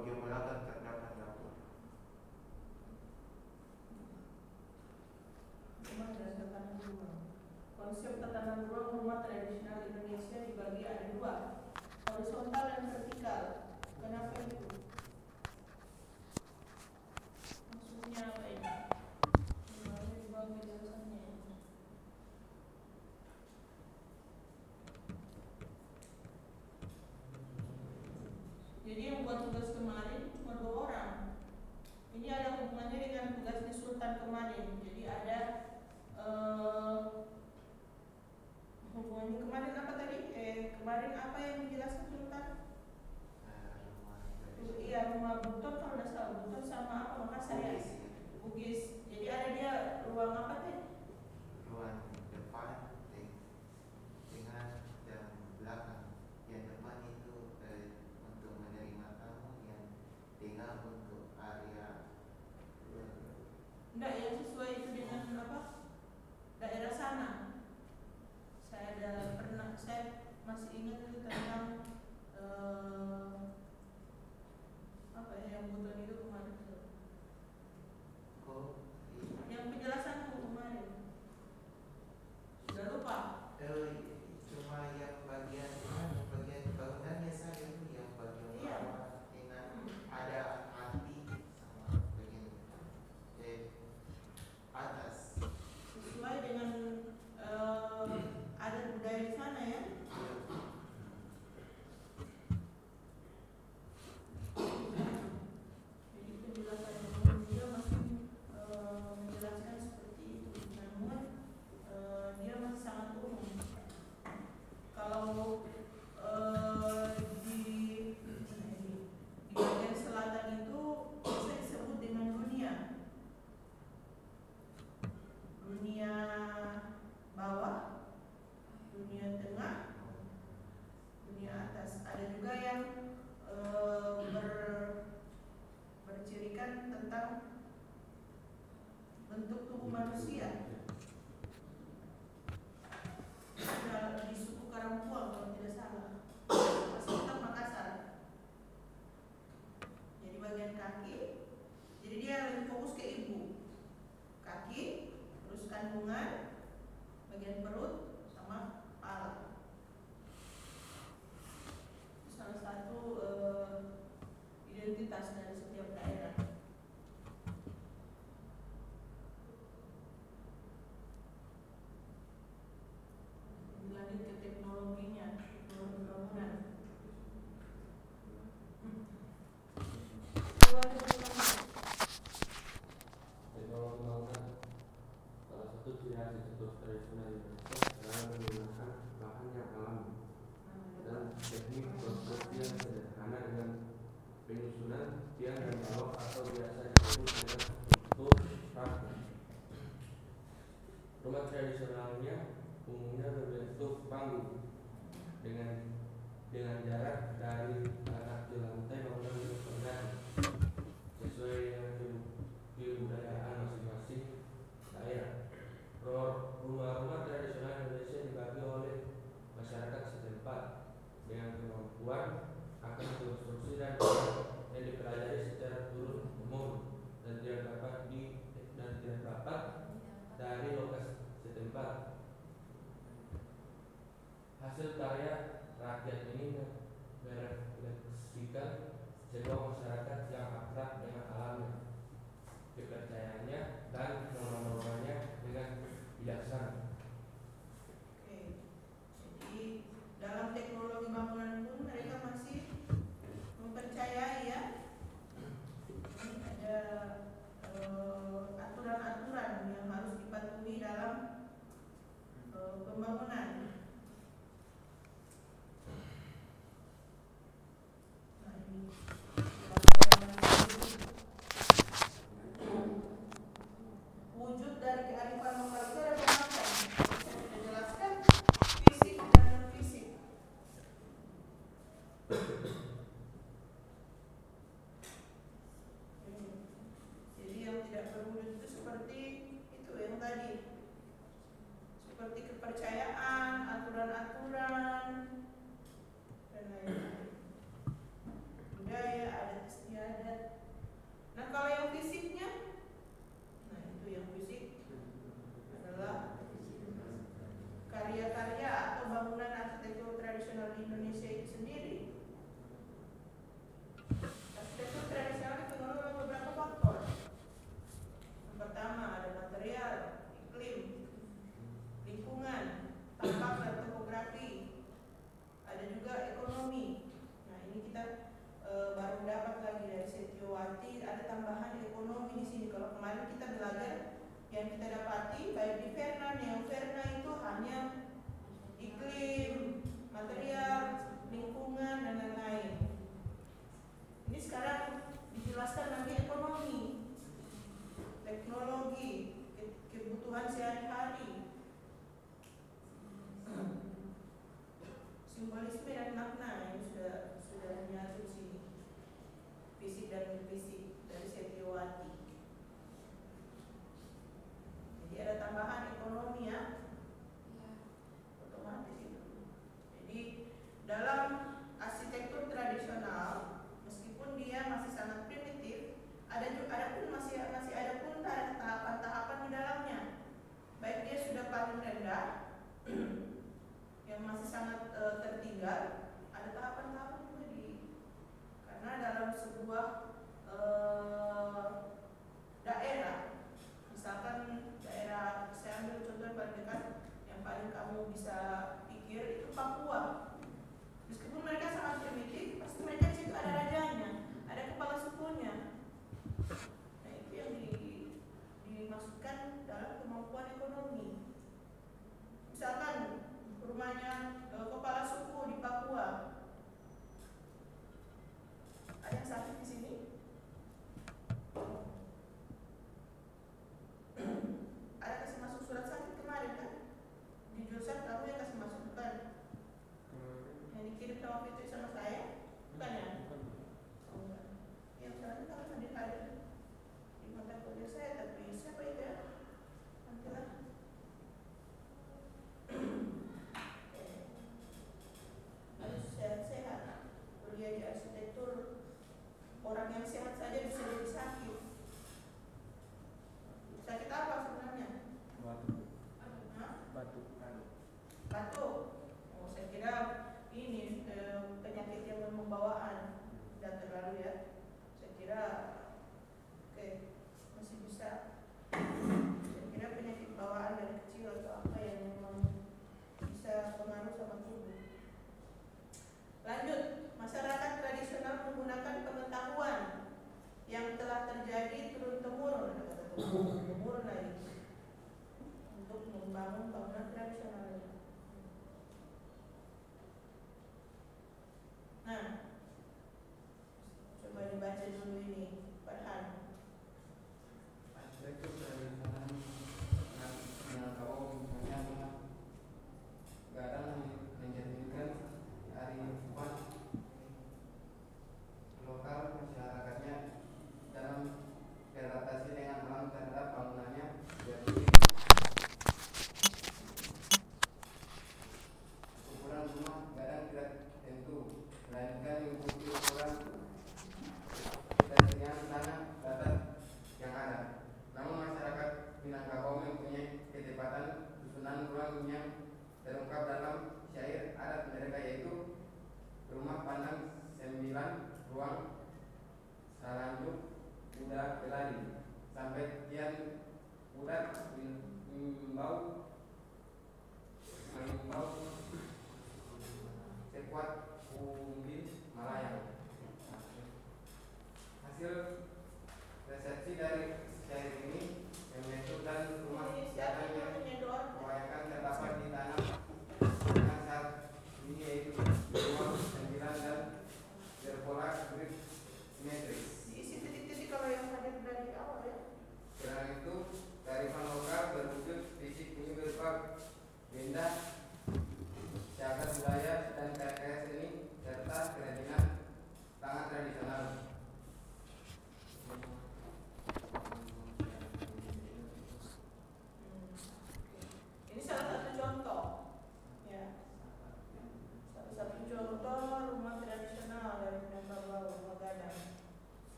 bagaimana terdapat dapur. Konsep tatanan ruang rumah tradisional Indonesia dibagi ada dua, horizontal dan vertikal. Kenapa itu? Maksudnya apa ini? Gimana dibagi dasarnya? Jadi yang buat tugas don't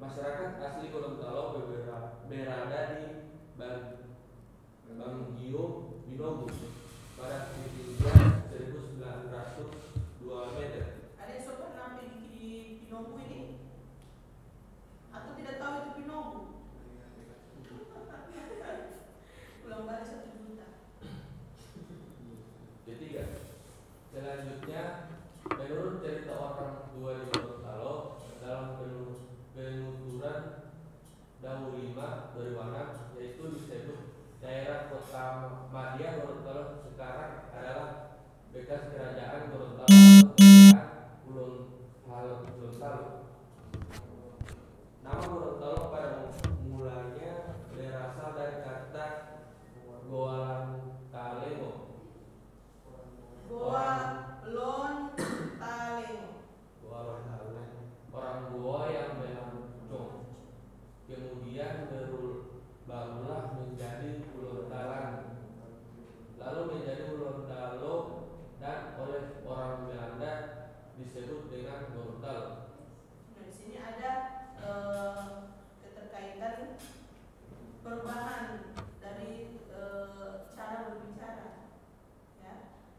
Masyarakat asli Gorontalo berada di Bang Banggio Binogu pada ketinggian 1902 meter. ada yang sampai di, Pinogu ini? Atau tidak tahu itu Pinogu? Pulang balik satu juta. Ketiga, selanjutnya menurut cerita orang tua di Gorontalo dalam penu- penuturan Dawu 5 2006 yaitu disebut daerah kota Madia Gorontalo sekarang adalah bekas kerajaan Gorontalo Hal Gorontalo. Nama Gorontalo pada mulanya berasal dari kata Goalantalemo Goa Lon Taleng. Orang Goa yang melancong kemudian berul- barulah menjadi Gorontalo lalu menjadi Gorontalo dan oleh orang Belanda disebut dengan Gorontalo Nah, di sini ada eh, keterkaitan perubahan dari eh, cara berbicara. Ya.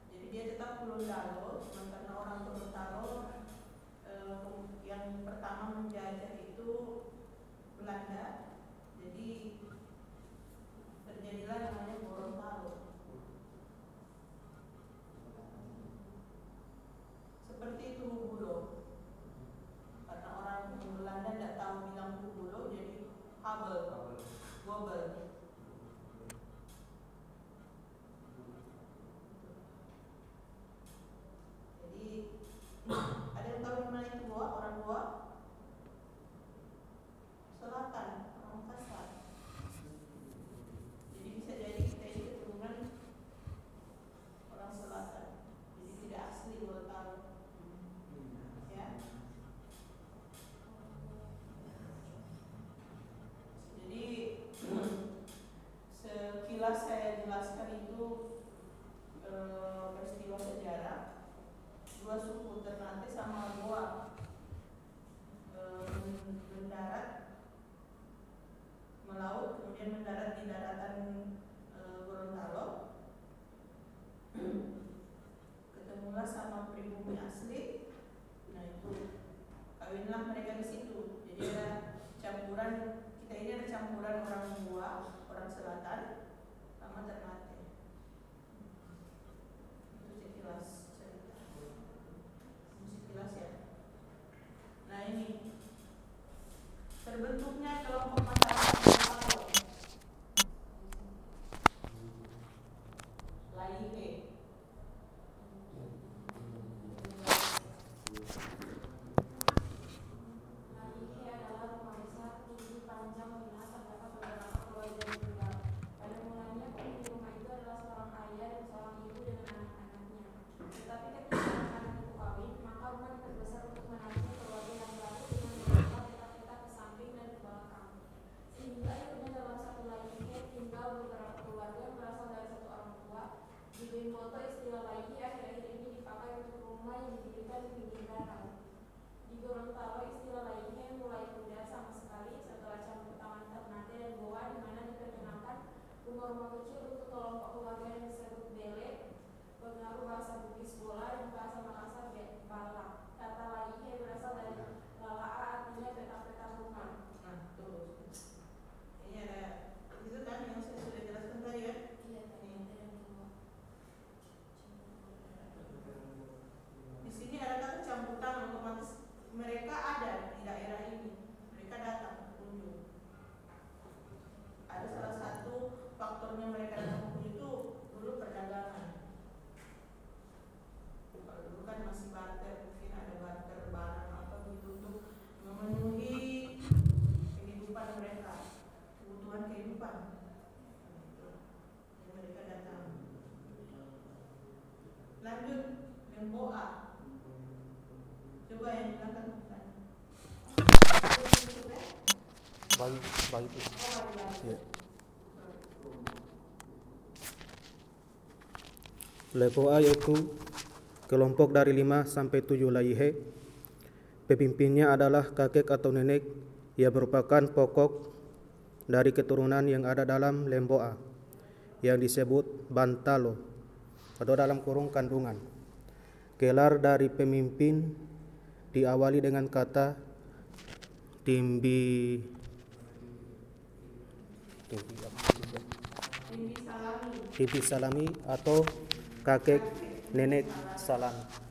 Jadi dia tetap Gorontalo, cuma karena orang Gorontalo yang pertama menjajah itu Belanda. Jadi terjadilah namanya Gorontalo. Seperti itu Hubulo. Karena orang Belanda tidak tahu bilang Hubulo, jadi Habel, Gobel. Gitu. Iya. Lepo A yaitu kelompok dari 5 sampai 7 layihe. Pemimpinnya adalah kakek atau nenek Ia merupakan pokok dari keturunan yang ada dalam lemboa yang disebut bantalo atau dalam kurung kandungan. Gelar dari pemimpin diawali dengan kata timbi Devi Bibi Salami atau kakek nenek Salami.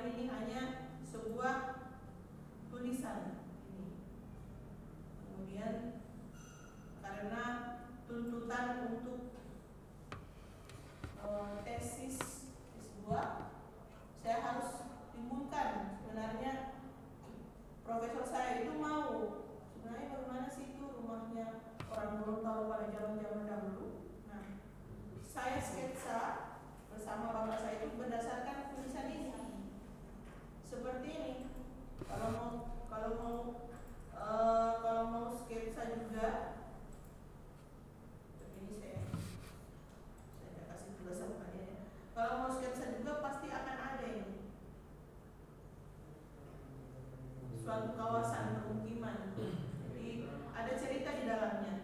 ini hanya suatu kawasan permukiman. Jadi ada cerita di dalamnya.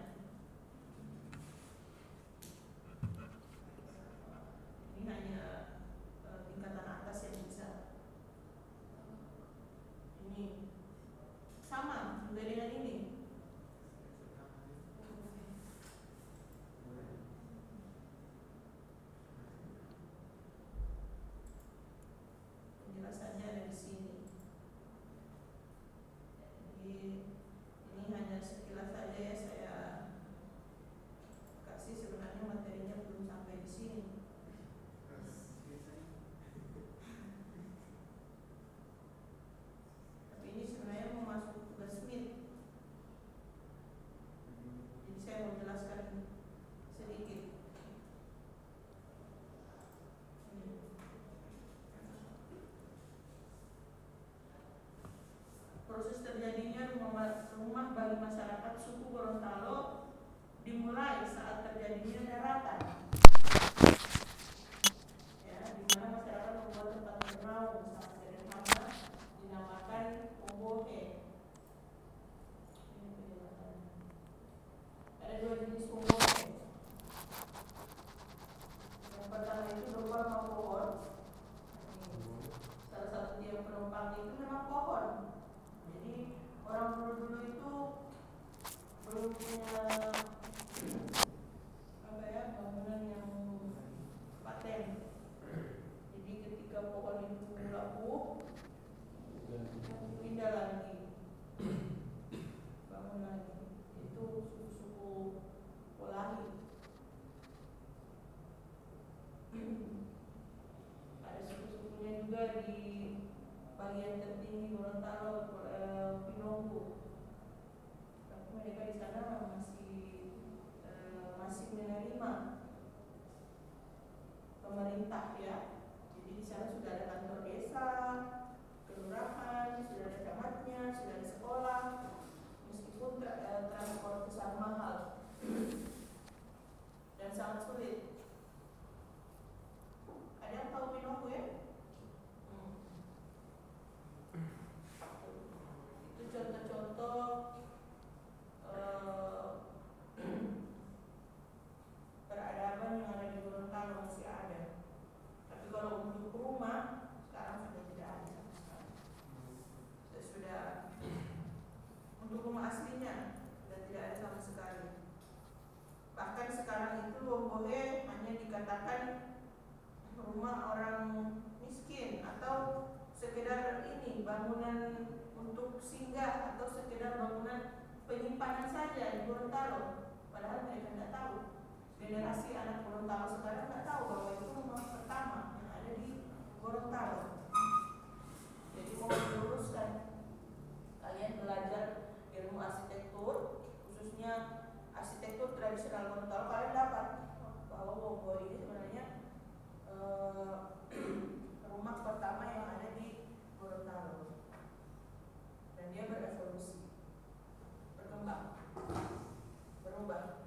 proses terjadinya rumah, rumah bagi masyarakat suku Gorontalo. saja di Gorontalo, padahal mereka nggak tahu. Generasi anak Gorontalo sekarang nggak tahu bahwa itu rumah pertama yang ada di Gorontalo. Jadi mau meluruskan kalian belajar ilmu arsitektur, khususnya arsitektur tradisional Gorontalo kalian dapat bahwa Wonggo ini sebenarnya eh, rumah pertama yang ada di Gorontalo dan dia berevolusi berkembang berubah.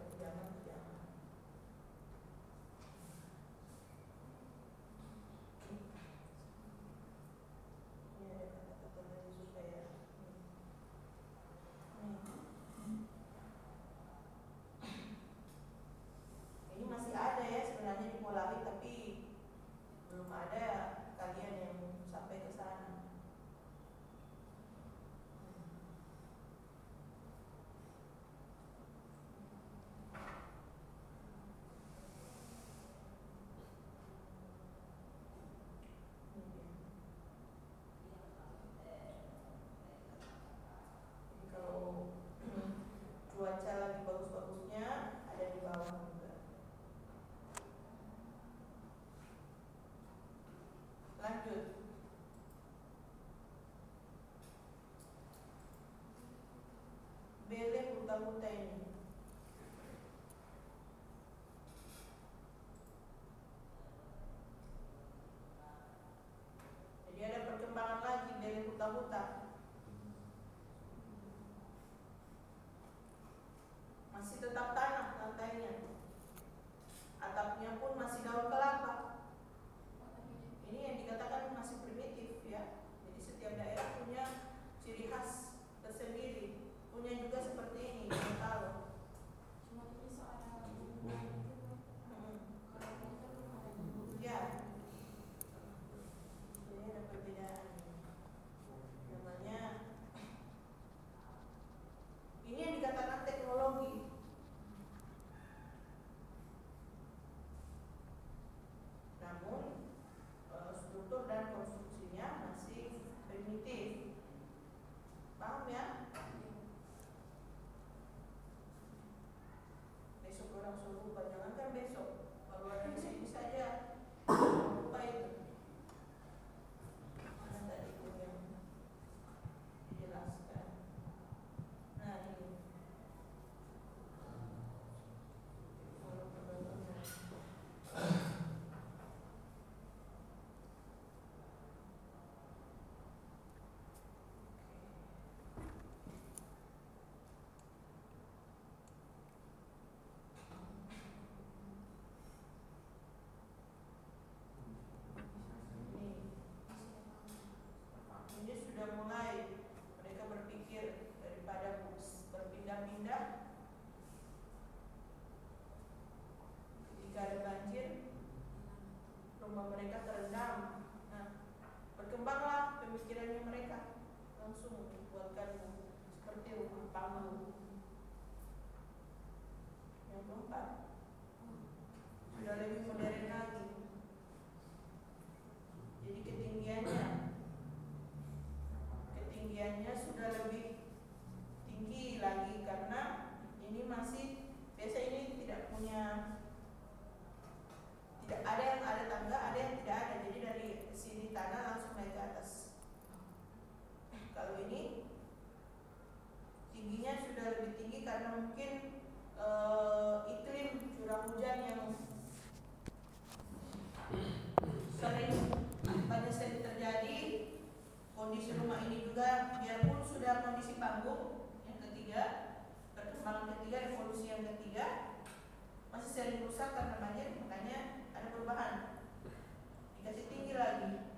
não tem. ketiga perkembangan ketiga revolusi yang ketiga masih sering rusak karena banjir makanya ada perubahan. Dikasih tinggi lagi.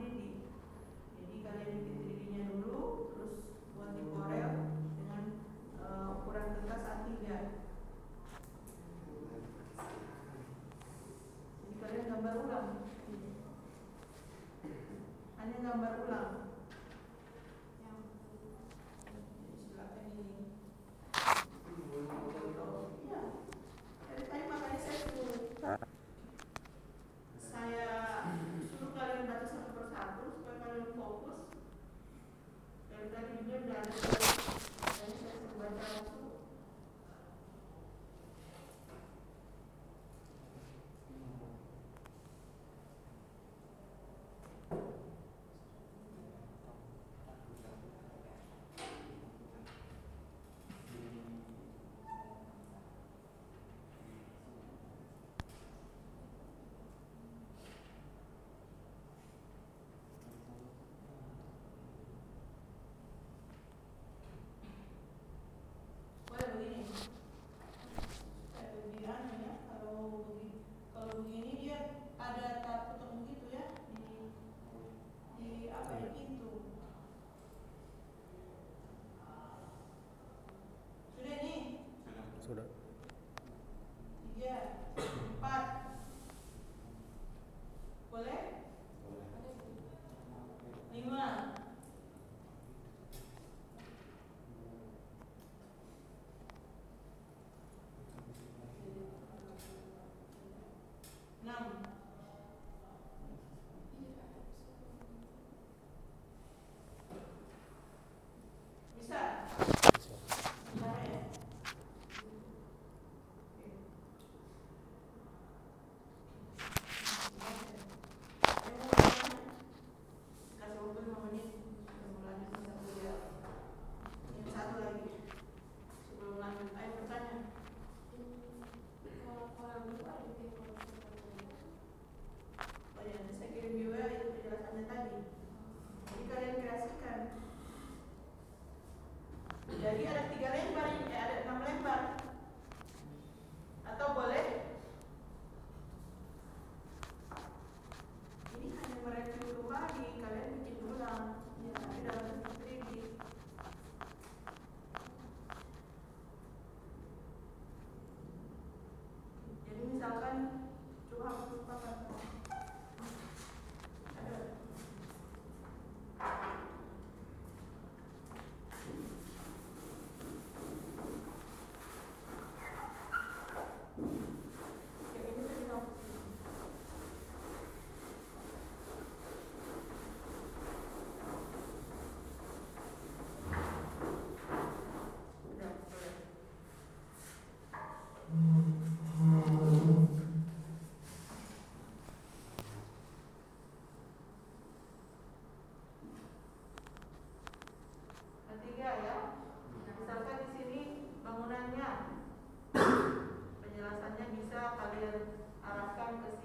3D jadi kalian bikin 3D dulu terus buat di Corel dengan eh, ukuran kertas A3 jadi kalian gambar ulang. Hanya gambar ulang. Kalau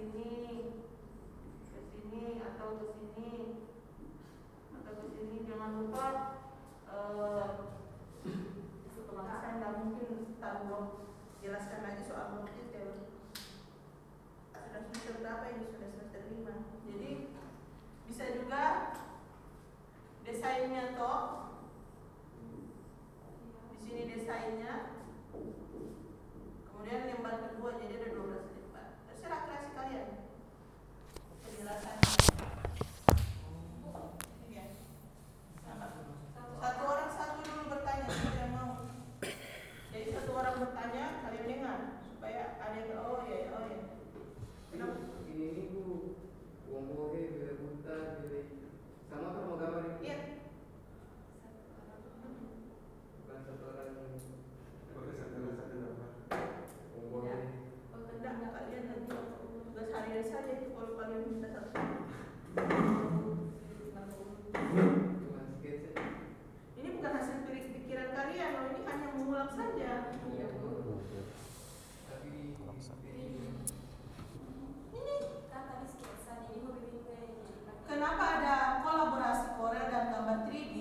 sini, ke sini atau ke sini atau ke sini. Jangan lupa eh setelah saya nggak mungkin tahu jelaskan lagi soal more detail. Sudah semester berapa ini? Sudah semester lima. Jadi bisa juga desainnya toh di sini desainnya kemudian lembar kedua jadi ada 12 kreasi kalian penjelasannya. Sama. satu orang satu dulu bertanya siapa yang mau jadi satu orang bertanya kalian dengar supaya ada yang oh ya ya, oh ya Kenapa? Ini ini bu, uang bohe, bila buta, bila sama kan mau gambar ini? iya Bukan satu orang yang uang bohe. Ya. Oh, tidak, kalian nanti saja itu kalau kalian minta satu. Ini bukan hasil pik- pikiran kalian, loh. ini hanya mengulang saja. Kenapa ada kolaborasi Corel dan gambar 3D?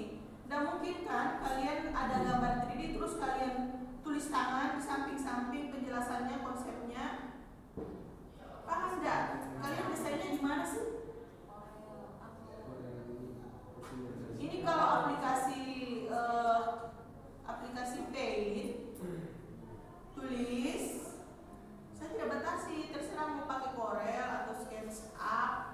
Dan mungkin kan kalian ada gambar 3D terus kalian tulis tangan di samping-samping penjelasannya, konsepnya paham nggak? Kalian desainnya gimana sih? Ini kalau aplikasi uh, aplikasi paid tulis saya tidak batasi terserah mau pakai Corel atau SketchUp